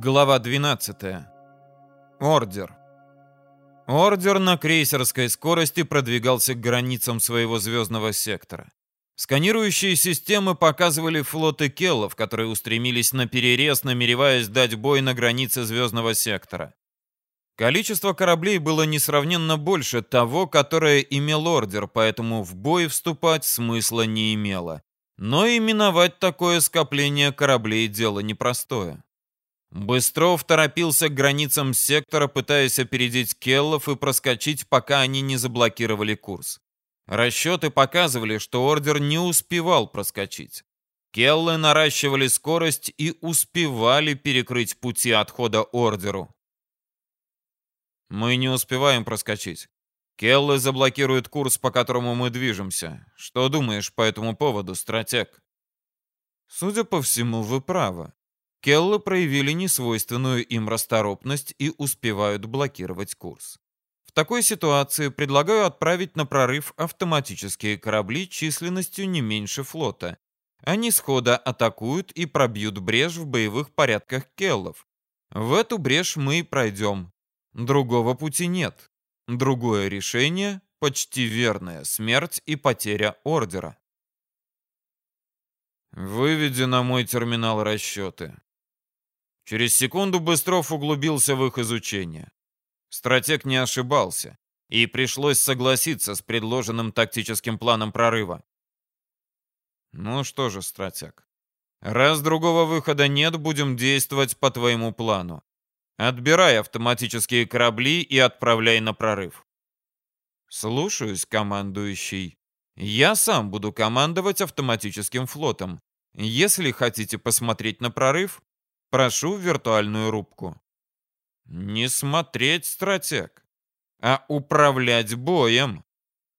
Глава 12. Ордер. Ордер на крейсерской скорости продвигался к границам своего звездного сектора. Сканирующие системы показывали флоты келлов, которые устремились на перерез, намереваясь дать бой на границе звездного сектора. Количество кораблей было несравненно больше того, которое имел ордер, поэтому в бой вступать смысла не имело. Но именовать такое скопление кораблей дело непростое. Быстров торопился к границам сектора, пытаясь опередить Келлов и проскочить, пока они не заблокировали курс. Расчеты показывали, что ордер не успевал проскочить. Келлы наращивали скорость и успевали перекрыть пути отхода ордеру. Мы не успеваем проскочить. Келлы заблокируют курс, по которому мы движемся. Что думаешь по этому поводу, стратег? Судя по всему, вы правы. Келлы проявили несвойственную им расторопность и успевают блокировать курс. В такой ситуации предлагаю отправить на прорыв автоматические корабли численностью не меньше флота. Они схода атакуют и пробьют брешь в боевых порядках Келлов. В эту брешь мы и пройдем. Другого пути нет. Другое решение – почти верная смерть и потеря ордера. Выведи на мой терминал расчеты. Через секунду Быстров углубился в их изучение. Стратег не ошибался, и пришлось согласиться с предложенным тактическим планом прорыва. Ну что же, стратег, раз другого выхода нет, будем действовать по твоему плану. Отбирай автоматические корабли и отправляй на прорыв. Слушаюсь, командующий. Я сам буду командовать автоматическим флотом. Если хотите посмотреть на прорыв, Прошу в виртуальную рубку. Не смотреть, стратег, а управлять боем.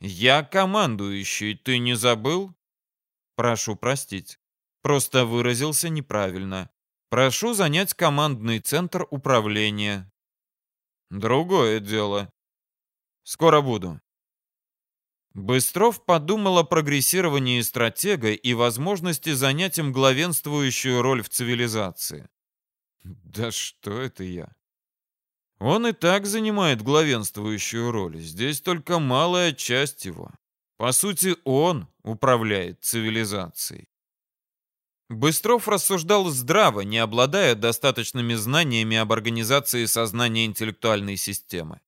Я командующий, ты не забыл? Прошу простить. Просто выразился неправильно. Прошу занять командный центр управления. Другое дело. Скоро буду. Быстров подумал о прогрессировании стратега и возможности занять им главенствующую роль в цивилизации. Да что это я? Он и так занимает главенствующую роль. Здесь только малая часть его. По сути, он управляет цивилизацией. Быстров рассуждал здраво, не обладая достаточными знаниями об организации сознания интеллектуальной системы.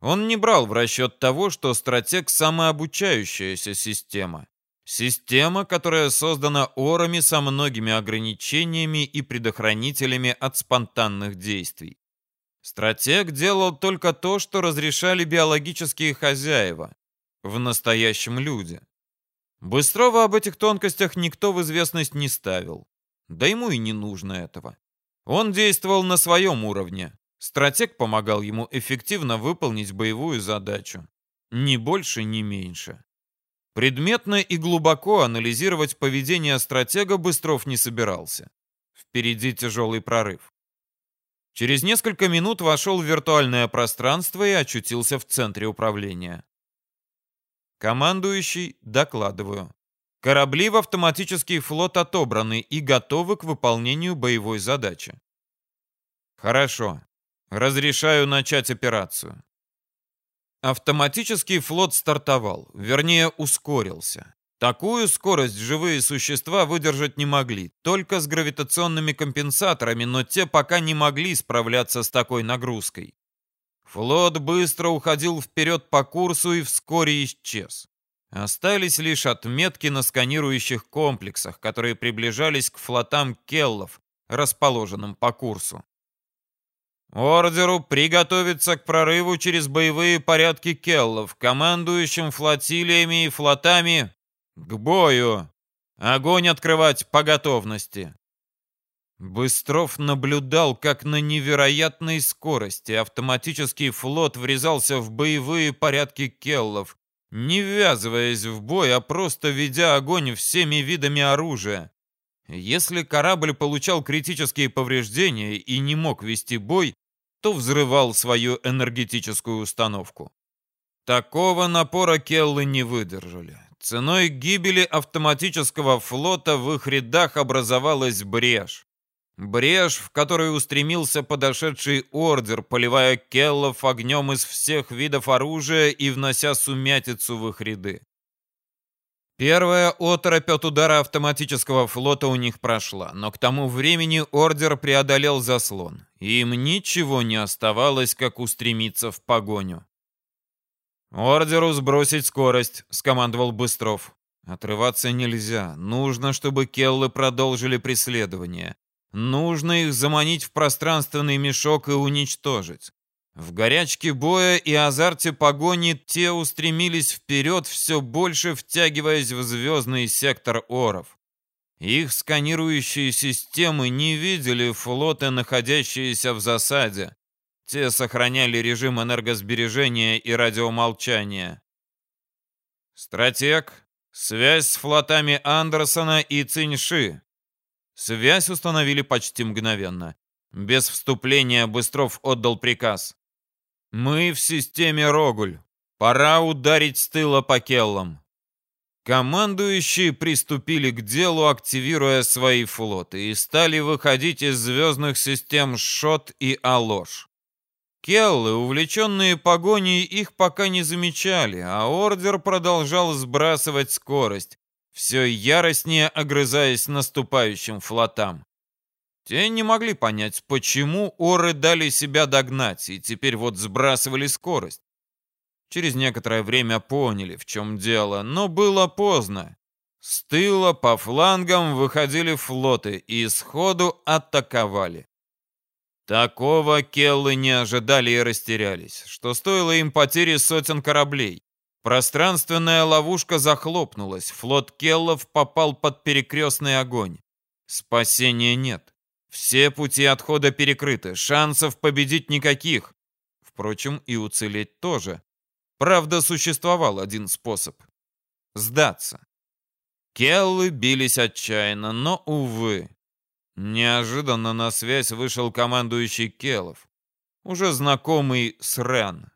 Он не брал в расчет того, что стратег – самообучающаяся система. Система, которая создана орами со многими ограничениями и предохранителями от спонтанных действий. Стратег делал только то, что разрешали биологические хозяева, в настоящем люди. Быстрого об этих тонкостях никто в известность не ставил. Да ему и не нужно этого. Он действовал на своем уровне. Стратег помогал ему эффективно выполнить боевую задачу. Ни больше, ни меньше. Предметно и глубоко анализировать поведение стратега Быстров не собирался. Впереди тяжелый прорыв. Через несколько минут вошел в виртуальное пространство и очутился в центре управления. Командующий, докладываю. Корабли в автоматический флот отобраны и готовы к выполнению боевой задачи. Хорошо. Разрешаю начать операцию. Автоматический флот стартовал, вернее ускорился. Такую скорость живые существа выдержать не могли, только с гравитационными компенсаторами, но те пока не могли справляться с такой нагрузкой. Флот быстро уходил вперед по курсу и вскоре исчез. Остались лишь отметки на сканирующих комплексах, которые приближались к флотам Келлов, расположенным по курсу. Ордеру приготовиться к прорыву через боевые порядки Келлов, командующим флотилиями и флотами к бою. Огонь открывать по готовности. Быстров наблюдал, как на невероятной скорости автоматический флот врезался в боевые порядки Келлов, не ввязываясь в бой, а просто ведя огонь всеми видами оружия. Если корабль получал критические повреждения и не мог вести бой, то взрывал свою энергетическую установку. Такого напора Келлы не выдержали. Ценой гибели автоматического флота в их рядах образовалась брешь. Брешь, в которую устремился подошедший ордер, поливая келлов огнем из всех видов оружия и внося сумятицу в их ряды. Первая оторопь от удара автоматического флота у них прошла, но к тому времени ордер преодолел заслон, и им ничего не оставалось, как устремиться в погоню. «Ордеру сбросить скорость», — скомандовал Быстров. «Отрываться нельзя. Нужно, чтобы келлы продолжили преследование. Нужно их заманить в пространственный мешок и уничтожить. В горячке боя и азарте погони те устремились вперед, все больше втягиваясь в звездный сектор оров. Их сканирующие системы не видели флоты, находящиеся в засаде. Те сохраняли режим энергосбережения и радиомолчания. Стратег, связь с флотами Андерсона и Циньши. Связь установили почти мгновенно. Без вступления Быстров отдал приказ. Мы в системе Рогуль. Пора ударить с тыла по келлам. Командующие приступили к делу, активируя свои флоты, и стали выходить из звездных систем Шот и Алош. Келлы, увлеченные погоней, их пока не замечали, а Ордер продолжал сбрасывать скорость, все яростнее огрызаясь наступающим флотам. Те не могли понять, почему оры дали себя догнать и теперь вот сбрасывали скорость. Через некоторое время поняли, в чем дело, но было поздно. С тыла по флангам выходили флоты и сходу атаковали. Такого келлы не ожидали и растерялись, что стоило им потери сотен кораблей. Пространственная ловушка захлопнулась, флот келлов попал под перекрестный огонь. Спасения нет. Все пути отхода перекрыты, шансов победить никаких. Впрочем, и уцелеть тоже. Правда, существовал один способ — сдаться. Келлы бились отчаянно, но, увы. Неожиданно на связь вышел командующий Келлов, уже знакомый с Рен.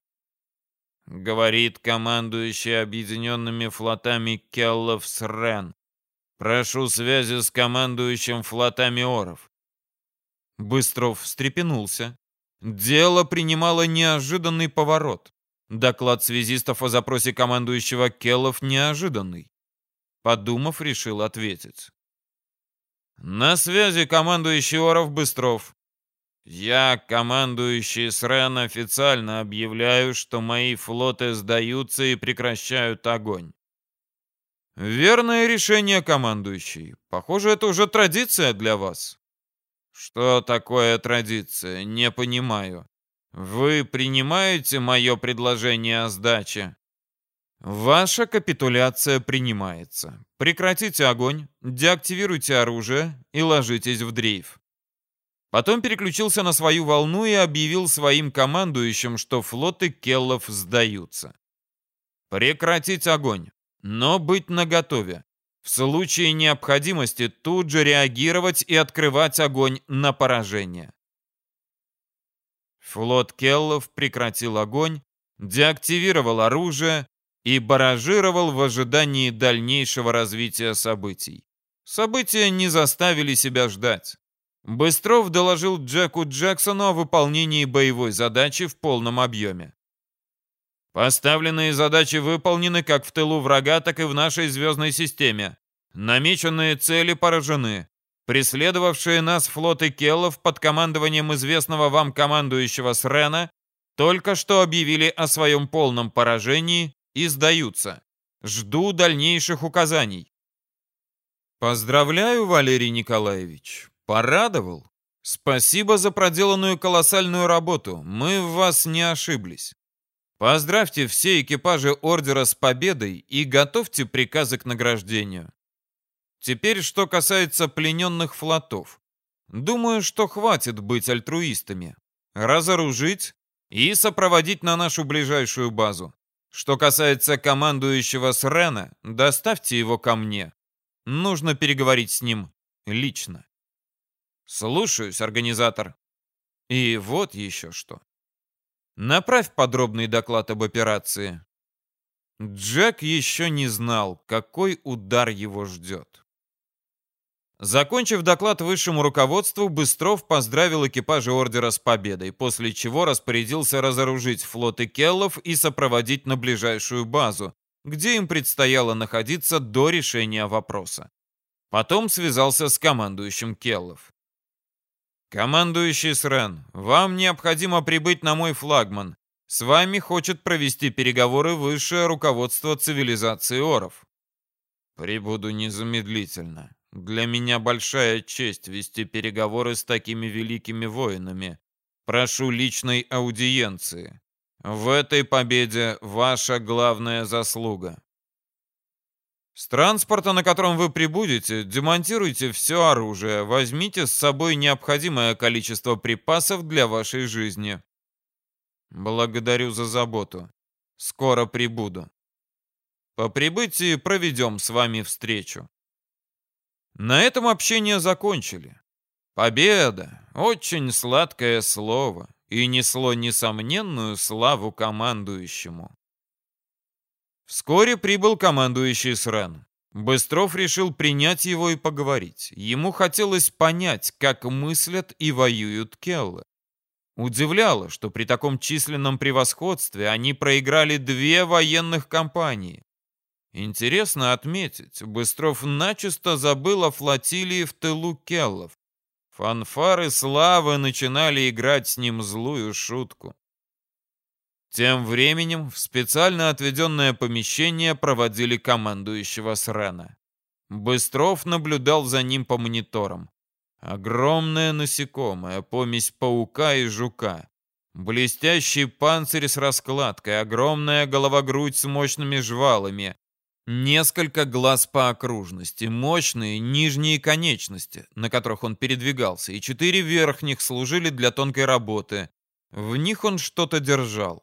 Говорит командующий объединенными флотами Келлов с Рен. Прошу связи с командующим флотами Оров. Быстров встрепенулся. Дело принимало неожиданный поворот. Доклад связистов о запросе командующего Келлов неожиданный. Подумав, решил ответить. На связи командующий Оров Быстров. Я, командующий СРЭН, официально объявляю, что мои флоты сдаются и прекращают огонь. Верное решение, командующий. Похоже, это уже традиция для вас. Что такое традиция? Не понимаю. Вы принимаете мое предложение о сдаче? Ваша капитуляция принимается. Прекратите огонь, деактивируйте оружие и ложитесь в дрейф. Потом переключился на свою волну и объявил своим командующим, что флоты Келлов сдаются. Прекратить огонь, но быть наготове. В случае необходимости тут же реагировать и открывать огонь на поражение. Флот Келлов прекратил огонь, деактивировал оружие и баражировал в ожидании дальнейшего развития событий. События не заставили себя ждать. Быстров доложил Джеку Джексону о выполнении боевой задачи в полном объеме. Поставленные задачи выполнены как в тылу врага, так и в нашей звездной системе. Намеченные цели поражены. Преследовавшие нас флоты Келлов под командованием известного вам командующего Срена только что объявили о своем полном поражении и сдаются. Жду дальнейших указаний. Поздравляю, Валерий Николаевич. Порадовал. Спасибо за проделанную колоссальную работу. Мы в вас не ошиблись. Поздравьте все экипажи Ордера с победой и готовьте приказы к награждению. Теперь, что касается плененных флотов. Думаю, что хватит быть альтруистами. Разоружить и сопроводить на нашу ближайшую базу. Что касается командующего Срена, доставьте его ко мне. Нужно переговорить с ним лично. Слушаюсь, организатор. И вот еще что. Направь подробный доклад об операции. Джек еще не знал, какой удар его ждет. Закончив доклад высшему руководству, Быстров поздравил экипажи ордера с победой, после чего распорядился разоружить флоты Келлов и сопроводить на ближайшую базу, где им предстояло находиться до решения вопроса. Потом связался с командующим Келлов. «Командующий Срен, вам необходимо прибыть на мой флагман. С вами хочет провести переговоры высшее руководство цивилизации Оров». «Прибуду незамедлительно. Для меня большая честь вести переговоры с такими великими воинами. Прошу личной аудиенции. В этой победе ваша главная заслуга. С транспорта, на котором вы прибудете, демонтируйте все оружие, возьмите с собой необходимое количество припасов для вашей жизни. Благодарю за заботу. Скоро прибуду. По прибытии проведем с вами встречу. На этом общение закончили. Победа — очень сладкое слово и несло несомненную славу командующему. Вскоре прибыл командующий Срен. Быстров решил принять его и поговорить. Ему хотелось понять, как мыслят и воюют Келлы. Удивляло, что при таком численном превосходстве они проиграли две военных кампании. Интересно отметить, Быстров начисто забыл о флотилии в тылу Келлов. Фанфары славы начинали играть с ним злую шутку. Тем временем в специально отведенное помещение проводили командующего Срена. Быстров наблюдал за ним по мониторам. Огромное насекомое, помесь паука и жука. Блестящий панцирь с раскладкой, огромная голова-грудь с мощными жвалами, Несколько глаз по окружности, мощные нижние конечности, на которых он передвигался, и четыре верхних служили для тонкой работы. В них он что-то держал.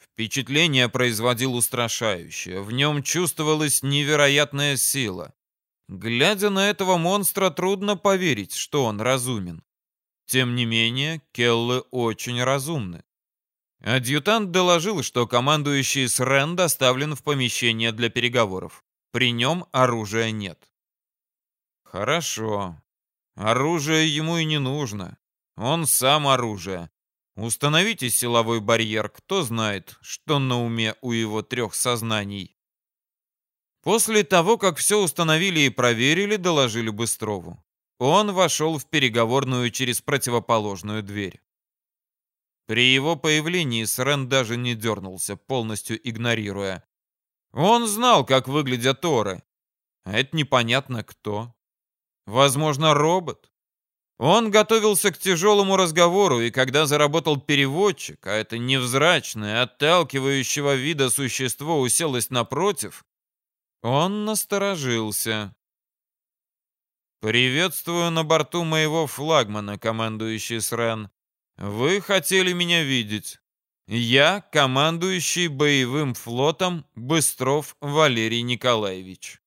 Впечатление производил устрашающее, в нем чувствовалась невероятная сила. Глядя на этого монстра, трудно поверить, что он разумен. Тем не менее, Келлы очень разумны. Адъютант доложил, что командующий Срен доставлен в помещение для переговоров. При нем оружия нет. Хорошо. Оружие ему и не нужно. Он сам оружие. Установите силовой барьер, кто знает, что на уме у его трех сознаний. После того, как все установили и проверили, доложили Быстрову. Он вошел в переговорную через противоположную дверь. При его появлении Срен даже не дернулся, полностью игнорируя. Он знал, как выглядят Торы. А это непонятно кто. Возможно, робот. Он готовился к тяжелому разговору, и когда заработал переводчик, а это невзрачное, отталкивающего вида существо уселось напротив, он насторожился. «Приветствую на борту моего флагмана, командующий Срен», вы хотели меня видеть. Я командующий боевым флотом Быстров Валерий Николаевич.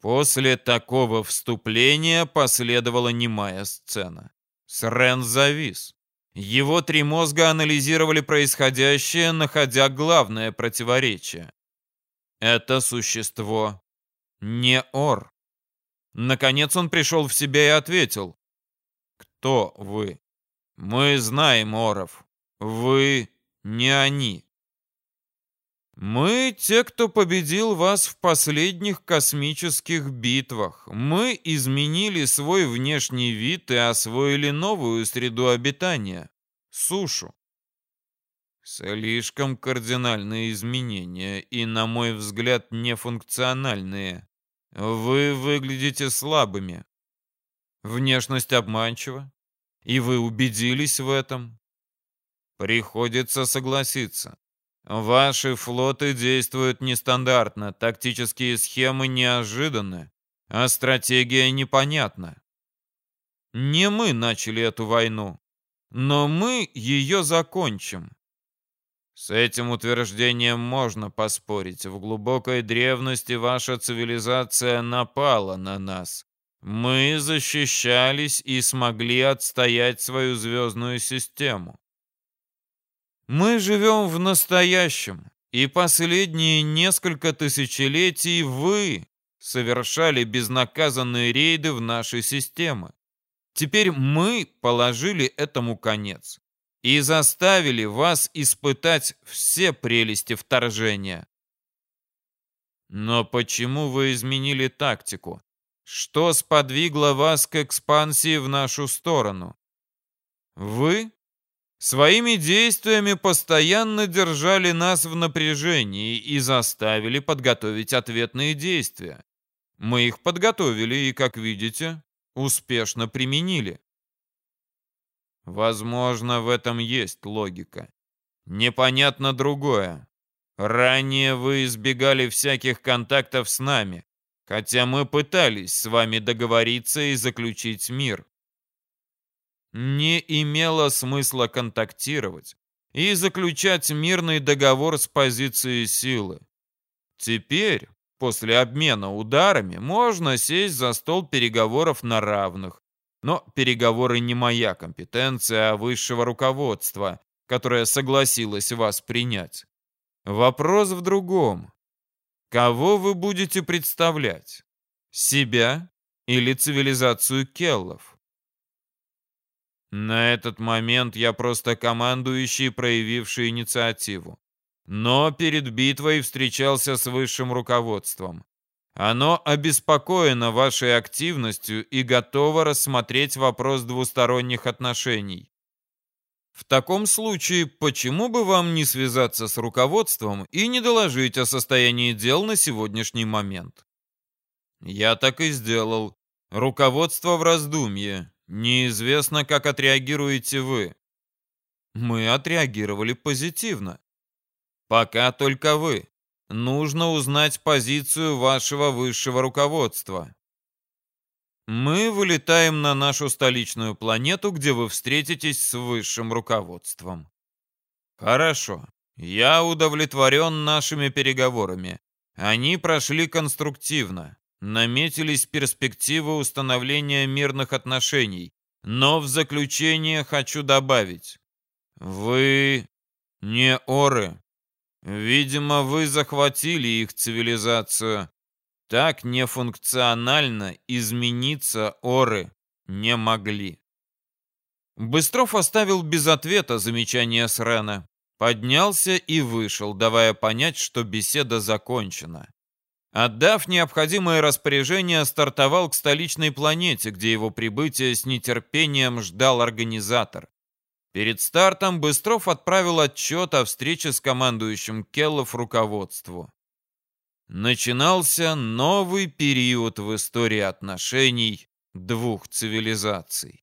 После такого вступления последовала немая сцена. Срен завис. Его три мозга анализировали происходящее, находя главное противоречие. Это существо не Ор. Наконец он пришел в себя и ответил. «Кто вы?» Мы знаем, Оров. Вы не они. Мы те, кто победил вас в последних космических битвах. Мы изменили свой внешний вид и освоили новую среду обитания — сушу. Слишком кардинальные изменения и, на мой взгляд, нефункциональные. Вы выглядите слабыми. Внешность обманчива, и вы убедились в этом? Приходится согласиться. Ваши флоты действуют нестандартно, тактические схемы неожиданны, а стратегия непонятна. Не мы начали эту войну, но мы ее закончим. С этим утверждением можно поспорить. В глубокой древности ваша цивилизация напала на нас. Мы защищались и смогли отстоять свою звездную систему. Мы живем в настоящем, и последние несколько тысячелетий вы совершали безнаказанные рейды в наши системы. Теперь мы положили этому конец и заставили вас испытать все прелести вторжения. Но почему вы изменили тактику? Что сподвигло вас к экспансии в нашу сторону? Вы своими действиями постоянно держали нас в напряжении и заставили подготовить ответные действия. Мы их подготовили и, как видите, успешно применили. Возможно, в этом есть логика. Непонятно другое. Ранее вы избегали всяких контактов с нами, хотя мы пытались с вами договориться и заключить мир. Не имело смысла контактировать и заключать мирный договор с позиции силы. Теперь После обмена ударами можно сесть за стол переговоров на равных. Но переговоры не моя компетенция, а высшего руководства, которое согласилось вас принять. Вопрос в другом. Кого вы будете представлять? Себя или цивилизацию келлов? На этот момент я просто командующий, проявивший инициативу но перед битвой встречался с высшим руководством. Оно обеспокоено вашей активностью и готово рассмотреть вопрос двусторонних отношений. В таком случае, почему бы вам не связаться с руководством и не доложить о состоянии дел на сегодняшний момент? Я так и сделал. Руководство в раздумье. Неизвестно, как отреагируете вы. Мы отреагировали позитивно. Пока только вы. Нужно узнать позицию вашего высшего руководства. Мы вылетаем на нашу столичную планету, где вы встретитесь с высшим руководством. Хорошо. Я удовлетворен нашими переговорами. Они прошли конструктивно. Наметились перспективы установления мирных отношений. Но в заключение хочу добавить. Вы не оры. Видимо, вы захватили их цивилизацию. Так нефункционально измениться оры не могли. Быстров оставил без ответа замечание Срена. Поднялся и вышел, давая понять, что беседа закончена. Отдав необходимое распоряжение, стартовал к столичной планете, где его прибытие с нетерпением ждал организатор. Перед стартом Быстров отправил отчет о встрече с командующим Келлов руководству. Начинался новый период в истории отношений двух цивилизаций.